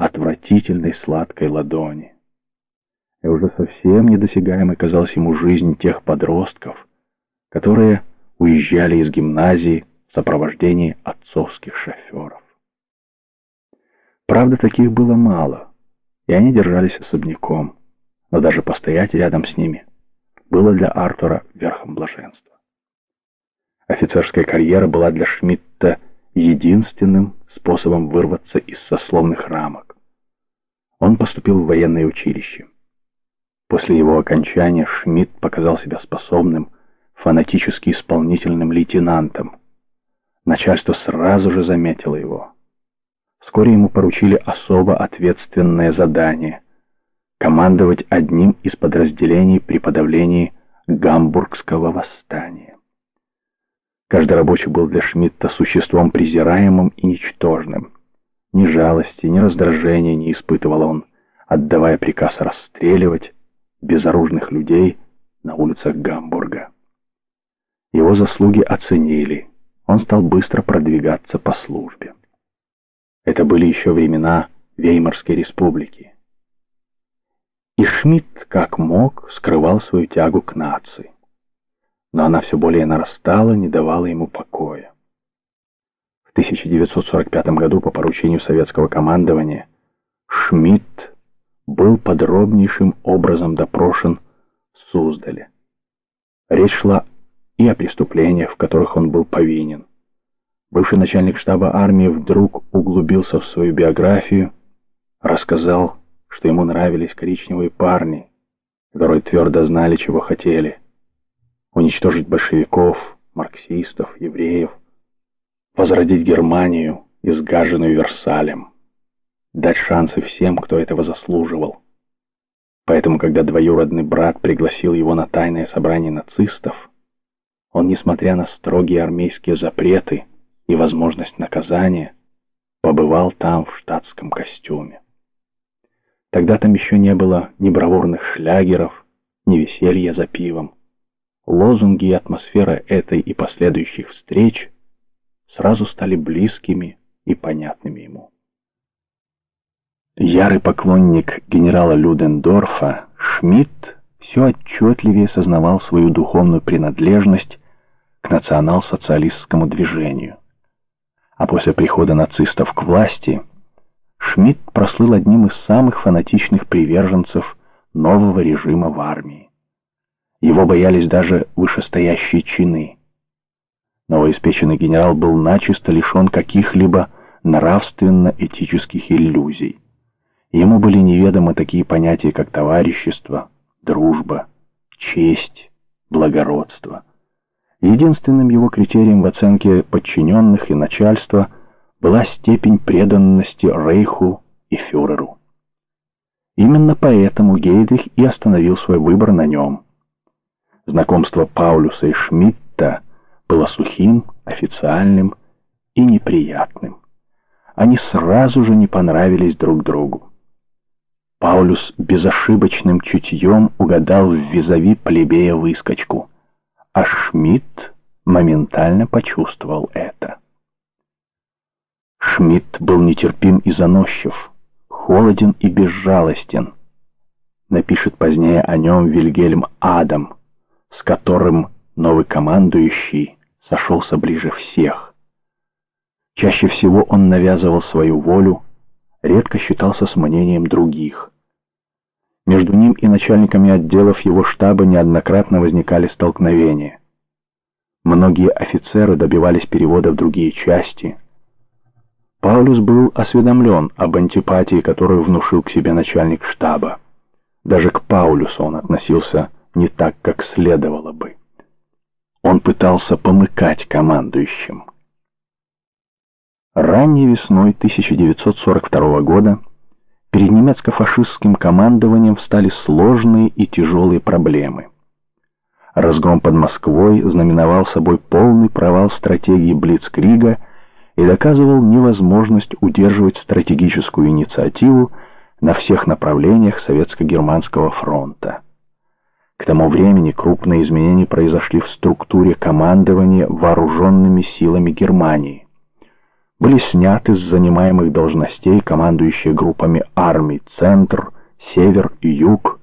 отвратительной сладкой ладони. И уже совсем недосягаемой казалась ему жизнь тех подростков, которые уезжали из гимназии в сопровождении отцовских шоферов. Правда, таких было мало, и они держались особняком, но даже постоять рядом с ними было для Артура верхом блаженства. Офицерская карьера была для Шмидта единственным способом вырваться из сословных рамок. Он поступил в военное училище. После его окончания Шмидт показал себя способным, фанатически исполнительным лейтенантом. Начальство сразу же заметило его. Вскоре ему поручили особо ответственное задание — командовать одним из подразделений при подавлении Гамбургского восстания. Каждый рабочий был для Шмидта существом презираемым и ничтожным. Ни жалости, ни раздражения не испытывал он, отдавая приказ расстреливать безоружных людей на улицах Гамбурга. Его заслуги оценили, он стал быстро продвигаться по службе. Это были еще времена Веймарской республики. И Шмидт, как мог, скрывал свою тягу к нации. Но она все более нарастала, не давала ему покоя. В 1945 году по поручению советского командования Шмидт был подробнейшим образом допрошен в Суздале. Речь шла и о преступлениях, в которых он был повинен. Бывший начальник штаба армии вдруг углубился в свою биографию, рассказал, что ему нравились коричневые парни, которые твердо знали, чего хотели. Уничтожить большевиков, марксистов, евреев, возродить Германию, изгаженную Версалем, дать шансы всем, кто этого заслуживал. Поэтому, когда двоюродный брат пригласил его на тайное собрание нацистов, он, несмотря на строгие армейские запреты, и возможность наказания, побывал там в штатском костюме. Тогда там еще не было ни бравурных шлягеров, ни веселья за пивом. Лозунги и атмосфера этой и последующих встреч сразу стали близкими и понятными ему. Ярый поклонник генерала Людендорфа, Шмидт все отчетливее сознавал свою духовную принадлежность к национал-социалистскому движению а после прихода нацистов к власти Шмидт прослыл одним из самых фанатичных приверженцев нового режима в армии. Его боялись даже вышестоящие чины. Новоиспеченный генерал был начисто лишен каких-либо нравственно-этических иллюзий. Ему были неведомы такие понятия, как товарищество, дружба, честь, благородство – Единственным его критерием в оценке подчиненных и начальства была степень преданности Рейху и фюреру. Именно поэтому Гейдрих и остановил свой выбор на нем. Знакомство Паулюса и Шмидта было сухим, официальным и неприятным. Они сразу же не понравились друг другу. Паулюс безошибочным чутьем угадал в визави плебея выскочку — а Шмидт моментально почувствовал это. Шмидт был нетерпим и заносчив, холоден и безжалостен. Напишет позднее о нем Вильгельм Адам, с которым новый командующий сошелся ближе всех. Чаще всего он навязывал свою волю, редко считался с мнением других. Между ним и начальниками отделов его штаба неоднократно возникали столкновения. Многие офицеры добивались перевода в другие части. Паулюс был осведомлен об антипатии, которую внушил к себе начальник штаба. Даже к Паулюсу он относился не так, как следовало бы. Он пытался помыкать командующим. Ранней весной 1942 года перед немецко-фашистским командованием встали сложные и тяжелые проблемы. Разгром под Москвой знаменовал собой полный провал стратегии Блицкрига и доказывал невозможность удерживать стратегическую инициативу на всех направлениях Советско-Германского фронта. К тому времени крупные изменения произошли в структуре командования вооруженными силами Германии. были сняты с занимаемых должностей командующие группами армий «Центр», «Север» и «Юг»,